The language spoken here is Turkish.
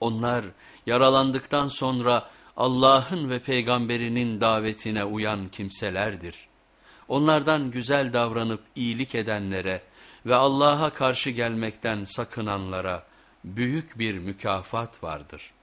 Onlar yaralandıktan sonra Allah'ın ve peygamberinin davetine uyan kimselerdir. Onlardan güzel davranıp iyilik edenlere ve Allah'a karşı gelmekten sakınanlara büyük bir mükafat vardır.''